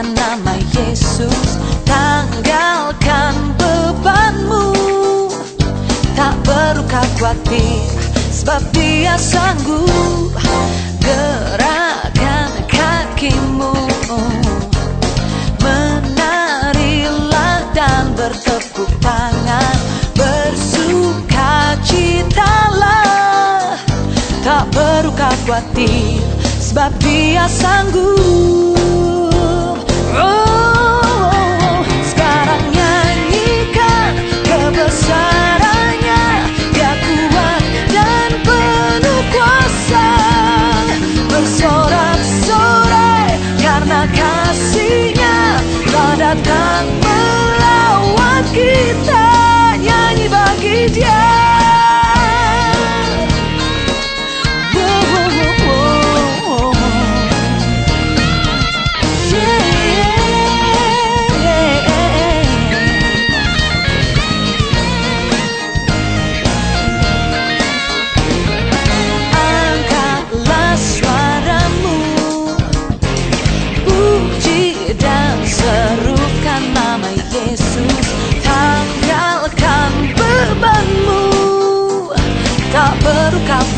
Yesus Tanggalkan bebanmu. Tak perlu kau khawatir Sebab dia sanggup. Gerakan kakimu. Menarilah dan bertepuk tangan Bersuka citalah. Tak perlu kau khawatir Sebab dia sanggup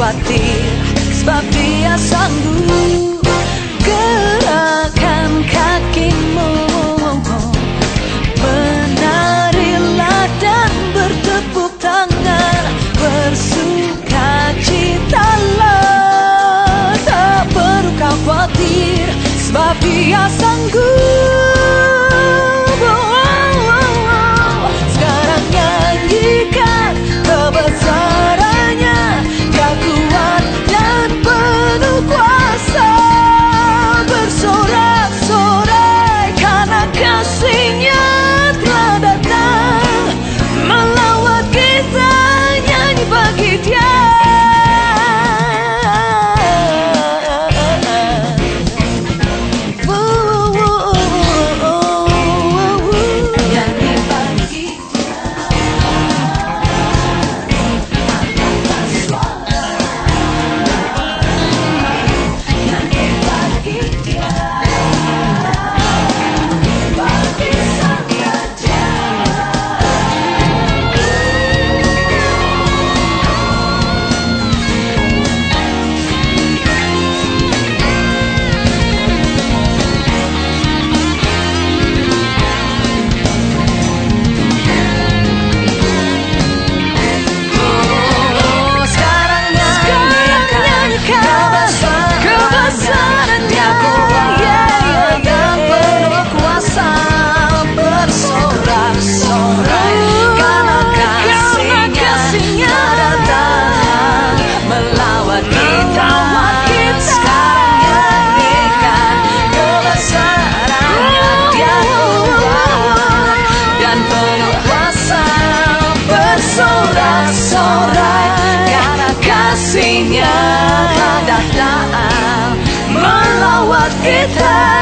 khawatir Sebab dia sanggup. Gerakan kakimu Menarilah dan bertepuk tangan Bersuka citalah Tak perlu khawatir Sebab dia sanggup kasihnya kadang-kadang melawat kita.